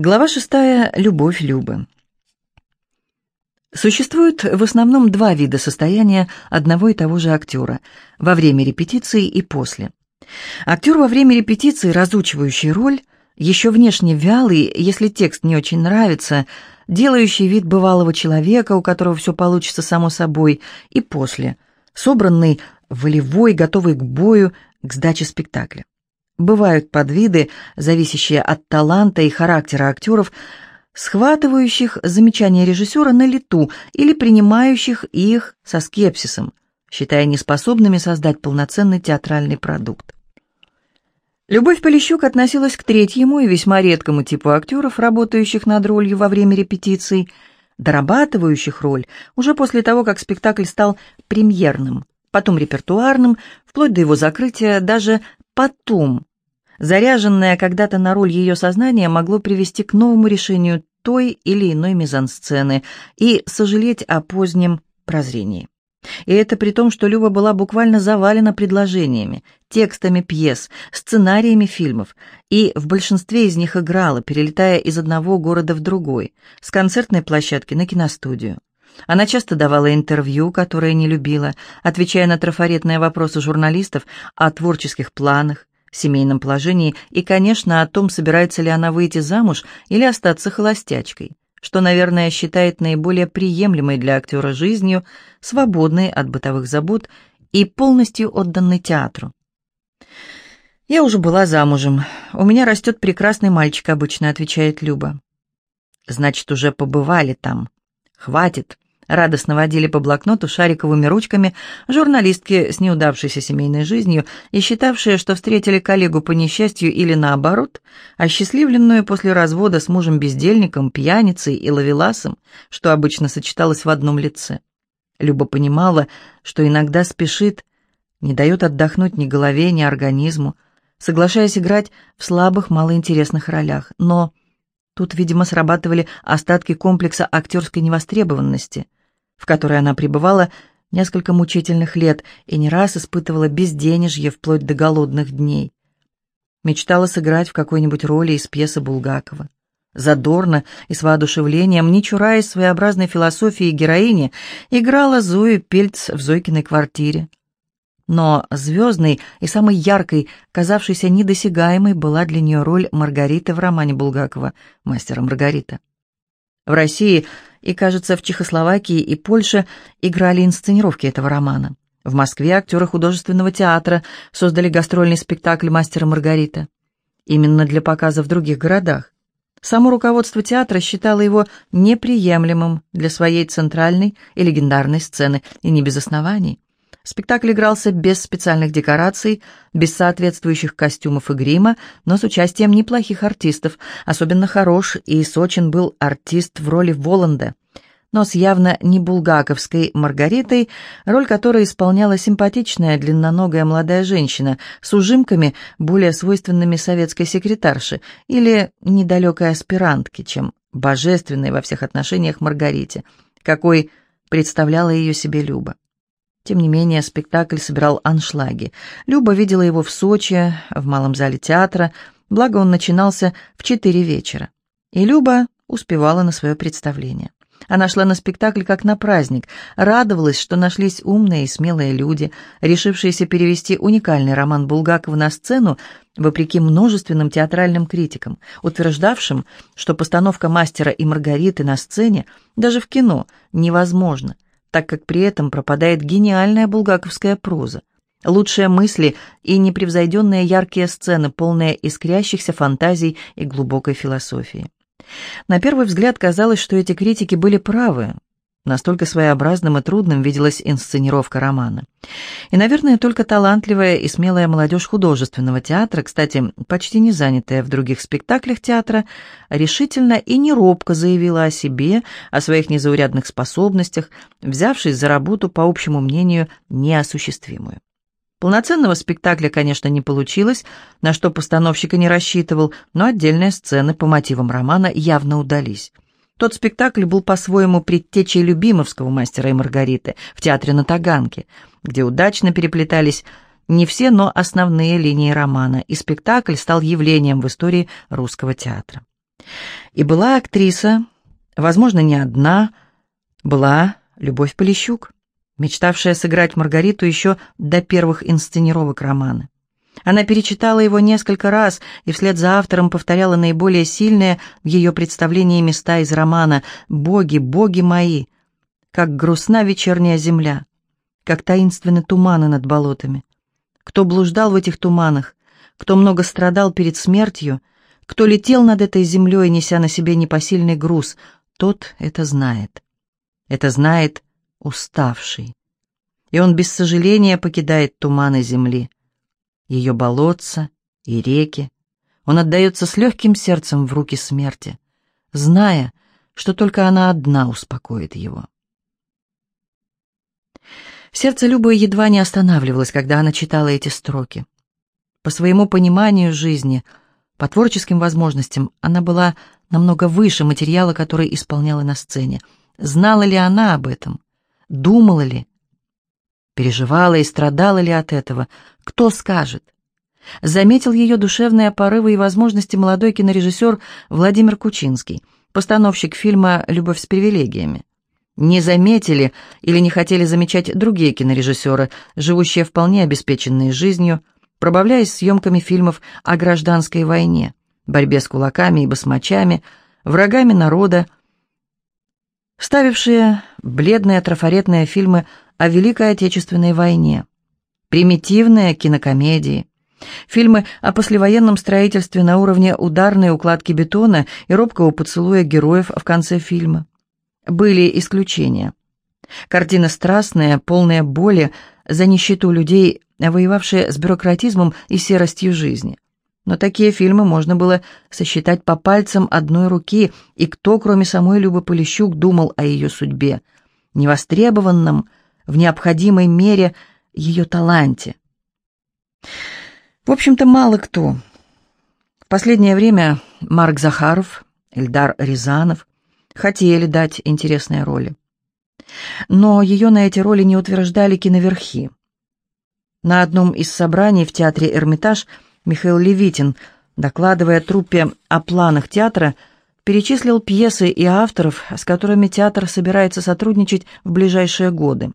Глава шестая. Любовь Любы. Существует в основном два вида состояния одного и того же актера – во время репетиции и после. Актер во время репетиции, разучивающий роль, еще внешне вялый, если текст не очень нравится, делающий вид бывалого человека, у которого все получится само собой, и после, собранный, волевой, готовый к бою, к сдаче спектакля. Бывают подвиды, зависящие от таланта и характера актеров, схватывающих замечания режиссера на лету или принимающих их со скепсисом, считая неспособными создать полноценный театральный продукт. Любовь Полищук относилась к третьему и весьма редкому типу актеров, работающих над ролью во время репетиций, дорабатывающих роль уже после того, как спектакль стал премьерным, потом репертуарным, вплоть до его закрытия, даже потом, Заряженное когда-то на роль ее сознание могло привести к новому решению той или иной мизансцены и сожалеть о позднем прозрении. И это при том, что Люба была буквально завалена предложениями, текстами пьес, сценариями фильмов, и в большинстве из них играла, перелетая из одного города в другой, с концертной площадки на киностудию. Она часто давала интервью, которые не любила, отвечая на трафаретные вопросы журналистов о творческих планах, семейном положении и, конечно, о том, собирается ли она выйти замуж или остаться холостячкой, что, наверное, считает наиболее приемлемой для актера жизнью, свободной от бытовых забот и полностью отданной театру. «Я уже была замужем. У меня растет прекрасный мальчик», — обычно отвечает Люба. «Значит, уже побывали там. Хватит. Радостно водили по блокноту шариковыми ручками журналистки с неудавшейся семейной жизнью и считавшие, что встретили коллегу по несчастью или наоборот, осчастливленную после развода с мужем-бездельником, пьяницей и ловеласом, что обычно сочеталось в одном лице. Люба понимала, что иногда спешит, не дает отдохнуть ни голове, ни организму, соглашаясь играть в слабых, малоинтересных ролях, но... Тут, видимо, срабатывали остатки комплекса актерской невостребованности – в которой она пребывала несколько мучительных лет и не раз испытывала безденежье вплоть до голодных дней. Мечтала сыграть в какой-нибудь роли из пьесы Булгакова. Задорно и с воодушевлением, не чураясь своеобразной философии героини, играла Зою Пельц в Зойкиной квартире. Но звездной и самой яркой, казавшейся недосягаемой, была для нее роль Маргариты в романе Булгакова «Мастера Маргарита». В России и, кажется, в Чехословакии и Польше играли инсценировки этого романа. В Москве актеры художественного театра создали гастрольный спектакль «Мастера Маргарита». Именно для показа в других городах. Само руководство театра считало его неприемлемым для своей центральной и легендарной сцены, и не без оснований. Спектакль игрался без специальных декораций, без соответствующих костюмов и грима, но с участием неплохих артистов. Особенно хорош и сочен был артист в роли Воланда, но с явно не булгаковской Маргаритой, роль которой исполняла симпатичная длинноногая молодая женщина с ужимками, более свойственными советской секретарше или недалекой аспирантке, чем божественной во всех отношениях Маргарите, какой представляла ее себе Люба. Тем не менее, спектакль собирал аншлаги. Люба видела его в Сочи, в малом зале театра, благо он начинался в четыре вечера. И Люба успевала на свое представление. Она шла на спектакль как на праздник, радовалась, что нашлись умные и смелые люди, решившиеся перевести уникальный роман Булгакова на сцену, вопреки множественным театральным критикам, утверждавшим, что постановка «Мастера и Маргариты» на сцене, даже в кино, невозможна – так как при этом пропадает гениальная булгаковская проза, лучшие мысли и непревзойденные яркие сцены, полные искрящихся фантазий и глубокой философии. На первый взгляд казалось, что эти критики были правы, Настолько своеобразным и трудным виделась инсценировка романа. И, наверное, только талантливая и смелая молодежь художественного театра, кстати, почти не занятая в других спектаклях театра, решительно и неробко заявила о себе, о своих незаурядных способностях, взявшись за работу, по общему мнению, неосуществимую. Полноценного спектакля, конечно, не получилось, на что постановщик и не рассчитывал, но отдельные сцены по мотивам романа явно удались. Тот спектакль был по-своему предтечей любимовского мастера и Маргариты в театре на Таганке, где удачно переплетались не все, но основные линии романа, и спектакль стал явлением в истории русского театра. И была актриса, возможно, не одна, была Любовь Полищук, мечтавшая сыграть Маргариту еще до первых инсценировок романа. Она перечитала его несколько раз и вслед за автором повторяла наиболее сильные в ее представлении места из романа «Боги, боги мои!» Как грустна вечерняя земля, как таинственны туманы над болотами. Кто блуждал в этих туманах, кто много страдал перед смертью, кто летел над этой землей, неся на себе непосильный груз, тот это знает. Это знает уставший. И он без сожаления покидает туманы земли ее болотца и реки. Он отдается с легким сердцем в руки смерти, зная, что только она одна успокоит его. Сердце Любы едва не останавливалось, когда она читала эти строки. По своему пониманию жизни, по творческим возможностям, она была намного выше материала, который исполняла на сцене. Знала ли она об этом? Думала ли? Переживала и страдала ли от этого? Кто скажет? Заметил ее душевные порывы и возможности молодой кинорежиссер Владимир Кучинский, постановщик фильма «Любовь с привилегиями». Не заметили или не хотели замечать другие кинорежиссеры, живущие вполне обеспеченной жизнью, пробавляясь съемками фильмов о гражданской войне, борьбе с кулаками и басмачами, врагами народа, ставившие бледные трафаретные фильмы о Великой Отечественной войне, примитивные кинокомедии, фильмы о послевоенном строительстве на уровне ударной укладки бетона и робкого поцелуя героев в конце фильма. Были исключения. Картина страстная, полная боли за нищету людей, воевавшие с бюрократизмом и серостью жизни. Но такие фильмы можно было сосчитать по пальцам одной руки, и кто, кроме самой Любы Полищук, думал о ее судьбе, невостребованном, в необходимой мере ее таланте. В общем-то, мало кто. В последнее время Марк Захаров, Эльдар Рязанов хотели дать интересные роли. Но ее на эти роли не утверждали киноверхи. На одном из собраний в театре «Эрмитаж» Михаил Левитин, докладывая труппе о планах театра, перечислил пьесы и авторов, с которыми театр собирается сотрудничать в ближайшие годы.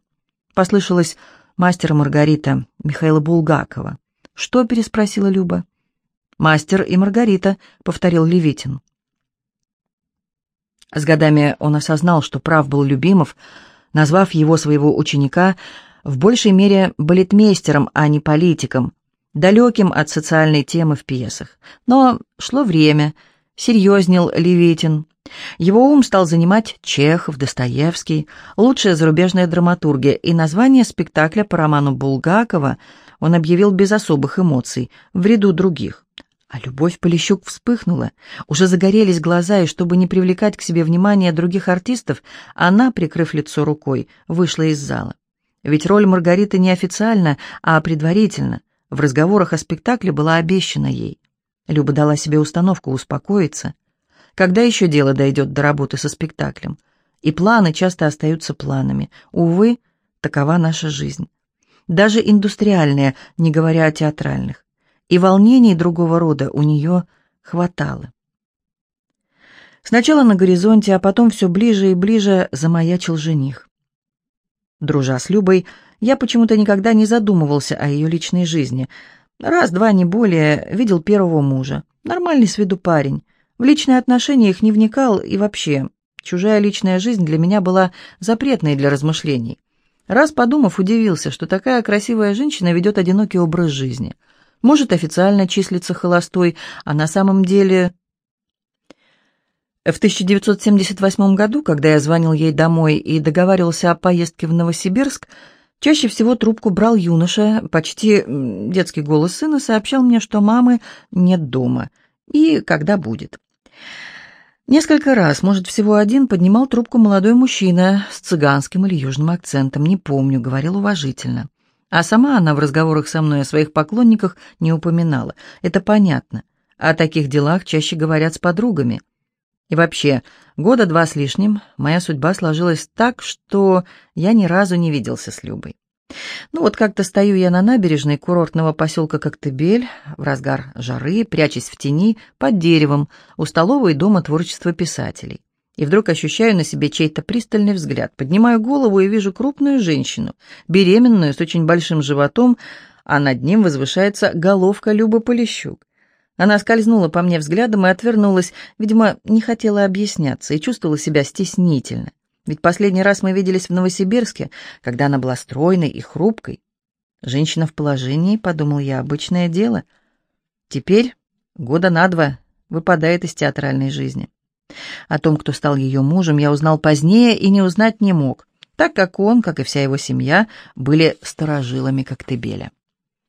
Послышалось «Мастер Маргарита» Михаила Булгакова. «Что?» — переспросила Люба. «Мастер и Маргарита», — повторил Левитин. С годами он осознал, что прав был Любимов, назвав его своего ученика в большей мере балетмейстером, а не политиком, далеким от социальной темы в пьесах. Но шло время, серьезнел Левитин, его ум стал занимать Чехов, Достоевский, лучшая зарубежная драматургия, и название спектакля по роману Булгакова он объявил без особых эмоций, в ряду других. А любовь Полищук вспыхнула, уже загорелись глаза, и чтобы не привлекать к себе внимание других артистов, она, прикрыв лицо рукой, вышла из зала. Ведь роль Маргариты не официально, а предварительно, в разговорах о спектакле была обещана ей. Люба дала себе установку успокоиться, когда еще дело дойдет до работы со спектаклем? И планы часто остаются планами. Увы, такова наша жизнь. Даже индустриальная, не говоря о театральных. И волнений другого рода у нее хватало. Сначала на горизонте, а потом все ближе и ближе замаячил жених. Дружа с Любой, я почему-то никогда не задумывался о ее личной жизни. Раз-два, не более, видел первого мужа. Нормальный с виду парень. В личные отношения их не вникал и вообще. Чужая личная жизнь для меня была запретной для размышлений. Раз подумав, удивился, что такая красивая женщина ведет одинокий образ жизни. Может официально числиться холостой, а на самом деле... В 1978 году, когда я звонил ей домой и договаривался о поездке в Новосибирск, чаще всего трубку брал юноша, почти детский голос сына сообщал мне, что мамы нет дома и когда будет. Несколько раз, может, всего один, поднимал трубку молодой мужчина с цыганским или южным акцентом, не помню, говорил уважительно. А сама она в разговорах со мной о своих поклонниках не упоминала. Это понятно. О таких делах чаще говорят с подругами. И вообще, года два с лишним моя судьба сложилась так, что я ни разу не виделся с Любой. Ну вот как-то стою я на набережной курортного поселка Коктебель в разгар жары, прячась в тени под деревом у столового и дома творчества писателей. И вдруг ощущаю на себе чей-то пристальный взгляд. Поднимаю голову и вижу крупную женщину, беременную, с очень большим животом, а над ним возвышается головка Любы Полищук. Она скользнула по мне взглядом и отвернулась, видимо, не хотела объясняться и чувствовала себя стеснительно. Ведь последний раз мы виделись в Новосибирске, когда она была стройной и хрупкой. Женщина в положении, подумал я, обычное дело. Теперь, года на два, выпадает из театральной жизни. О том, кто стал ее мужем, я узнал позднее и не узнать не мог, так как он, как и вся его семья, были сторожилами Коктебеля.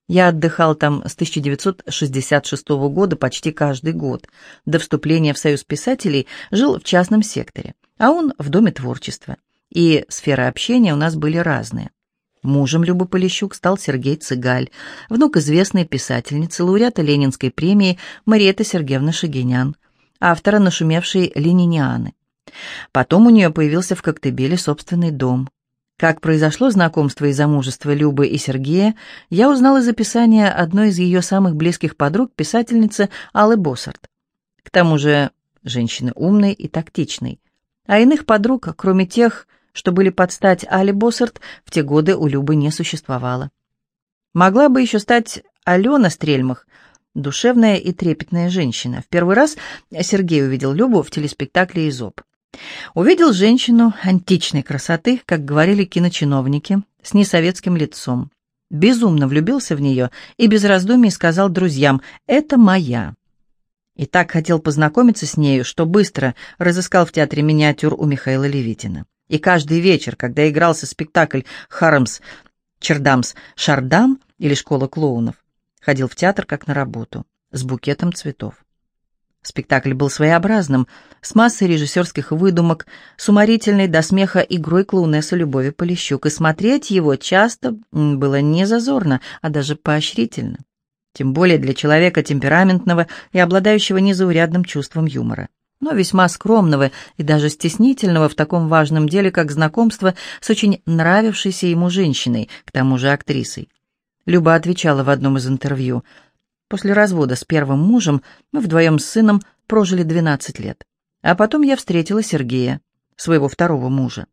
Я отдыхал там с 1966 года почти каждый год. До вступления в Союз писателей жил в частном секторе а он в Доме творчества. И сферы общения у нас были разные. Мужем Любы Полищук стал Сергей Цыгаль, внук известной писательницы, лауреата Ленинской премии Мариэта Сергеевна Шагинян, автора нашумевшей «Ленинианы». Потом у нее появился в Коктебеле собственный дом. Как произошло знакомство и замужество Любы и Сергея, я узнал из описания одной из ее самых близких подруг, писательницы Аллы Боссарт. К тому же женщины умной и тактичной, а иных подруг, кроме тех, что были под стать Али Боссарт, в те годы у Любы не существовало. Могла бы еще стать Алена Стрельмах, душевная и трепетная женщина. В первый раз Сергей увидел Любу в телеспектакле «Изоб». Увидел женщину античной красоты, как говорили киночиновники, с несоветским лицом. Безумно влюбился в нее и без раздумий сказал друзьям «это моя». И так хотел познакомиться с нею, что быстро разыскал в театре миниатюр у Михаила Левитина. И каждый вечер, когда игрался спектакль «Харамс», «Чердамс», «Шардам» или «Школа клоунов», ходил в театр как на работу, с букетом цветов. Спектакль был своеобразным, с массой режиссерских выдумок, с уморительной до смеха игрой клоунессы Любови Полищук, и смотреть его часто было не зазорно, а даже поощрительно тем более для человека темпераментного и обладающего незаурядным чувством юмора, но весьма скромного и даже стеснительного в таком важном деле, как знакомство с очень нравившейся ему женщиной, к тому же актрисой. Люба отвечала в одном из интервью. «После развода с первым мужем мы вдвоем с сыном прожили 12 лет. А потом я встретила Сергея, своего второго мужа.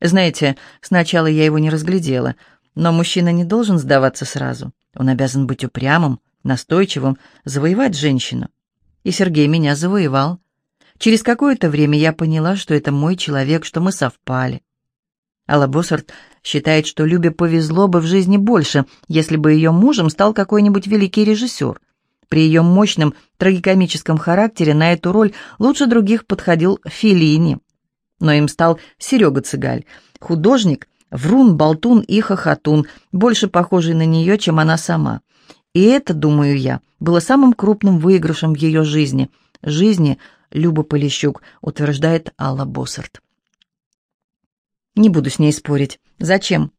Знаете, сначала я его не разглядела, но мужчина не должен сдаваться сразу. Он обязан быть упрямым, настойчивым, завоевать женщину. И Сергей меня завоевал. Через какое-то время я поняла, что это мой человек, что мы совпали. Алла Боссарт считает, что Любе повезло бы в жизни больше, если бы ее мужем стал какой-нибудь великий режиссер. При ее мощном трагикомическом характере на эту роль лучше других подходил Феллини. Но им стал Серега Цыгаль, художник, Врун, болтун и хохотун, больше похожий на нее, чем она сама. И это, думаю я, было самым крупным выигрышем в ее жизни. Жизни Люба Полищук, утверждает Алла Боссарт. Не буду с ней спорить. Зачем?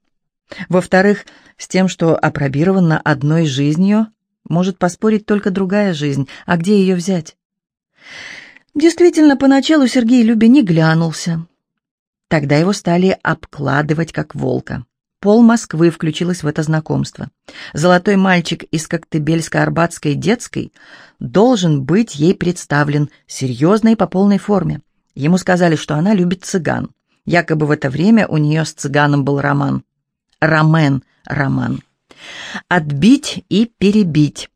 Во-вторых, с тем, что опробировано одной жизнью, может поспорить только другая жизнь. А где ее взять? Действительно, поначалу Сергей Любе не глянулся. Тогда его стали обкладывать как волка. Пол Москвы включилась в это знакомство. Золотой мальчик из Коктебельско-Арбатской детской должен быть ей представлен, серьезной по полной форме. Ему сказали, что она любит цыган. Якобы в это время у нее с цыганом был роман. Ромен роман. Отбить и перебить.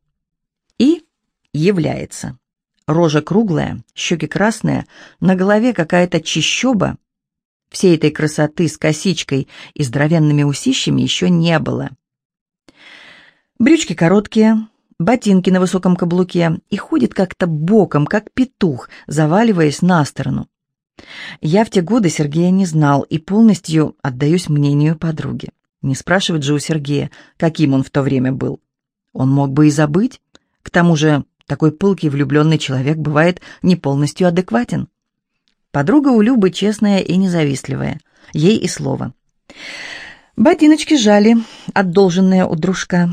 И является. Рожа круглая, щеки красные, на голове какая-то чищоба, Всей этой красоты с косичкой и здоровенными усищами еще не было. Брючки короткие, ботинки на высоком каблуке и ходит как-то боком, как петух, заваливаясь на сторону. Я в те годы Сергея не знал и полностью отдаюсь мнению подруги. Не спрашивать же у Сергея, каким он в то время был. Он мог бы и забыть. К тому же такой пылкий влюбленный человек бывает не полностью адекватен. Подруга у Любы честная и независтливая. Ей и слово. Ботиночки жали, отдолженные у дружка.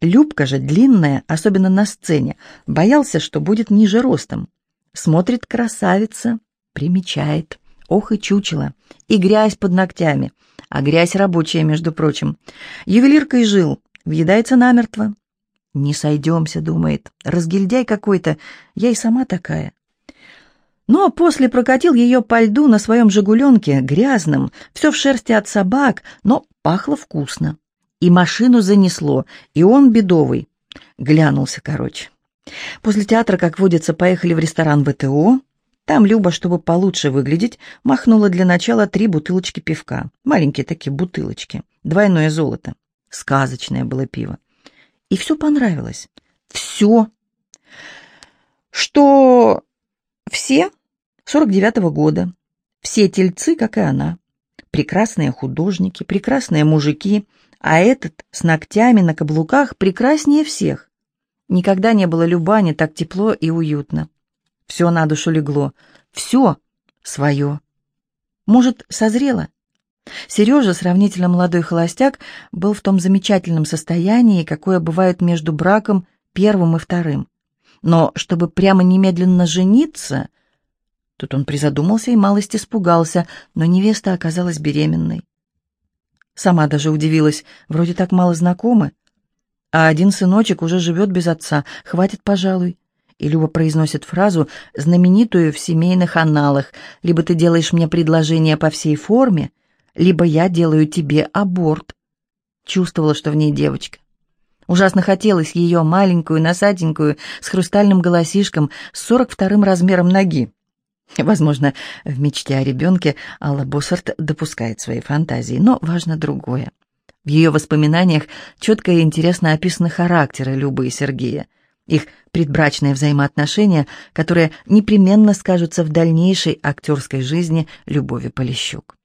Любка же длинная, особенно на сцене, боялся, что будет ниже ростом. Смотрит красавица, примечает. Ох и чучело. И грязь под ногтями. А грязь рабочая, между прочим. Ювелиркой жил, въедается намертво. «Не сойдемся», — думает. «Разгильдяй какой-то. Я и сама такая». Но после прокатил ее по льду на своем «Жигуленке», грязным, все в шерсти от собак, но пахло вкусно. И машину занесло, и он бедовый. Глянулся, короче. После театра, как водится, поехали в ресторан ВТО. Там Люба, чтобы получше выглядеть, махнула для начала три бутылочки пивка. Маленькие такие бутылочки. Двойное золото. Сказочное было пиво. И все понравилось. Все. Что все 49-го года. Все тельцы, как и она. Прекрасные художники, прекрасные мужики, а этот с ногтями на каблуках прекраснее всех. Никогда не было Любане так тепло и уютно. Все на душу легло, все свое. Может, созрело? Сережа, сравнительно молодой холостяк, был в том замечательном состоянии, какое бывает между браком первым и вторым. Но чтобы прямо немедленно жениться... Тут он призадумался и малость испугался, но невеста оказалась беременной. Сама даже удивилась, вроде так мало знакомы. А один сыночек уже живет без отца, хватит, пожалуй. И Люба произносит фразу, знаменитую в семейных аналах, «Либо ты делаешь мне предложение по всей форме, либо я делаю тебе аборт». Чувствовала, что в ней девочка. Ужасно хотелось ее маленькую, насаденькую, с хрустальным голосишком, с сорок вторым размером ноги. Возможно, в мечте о ребенке Алла Боссарт допускает свои фантазии, но важно другое. В ее воспоминаниях четко и интересно описаны характеры Любы и Сергея, их предбрачные взаимоотношения, которые непременно скажутся в дальнейшей актерской жизни Любови Полищук.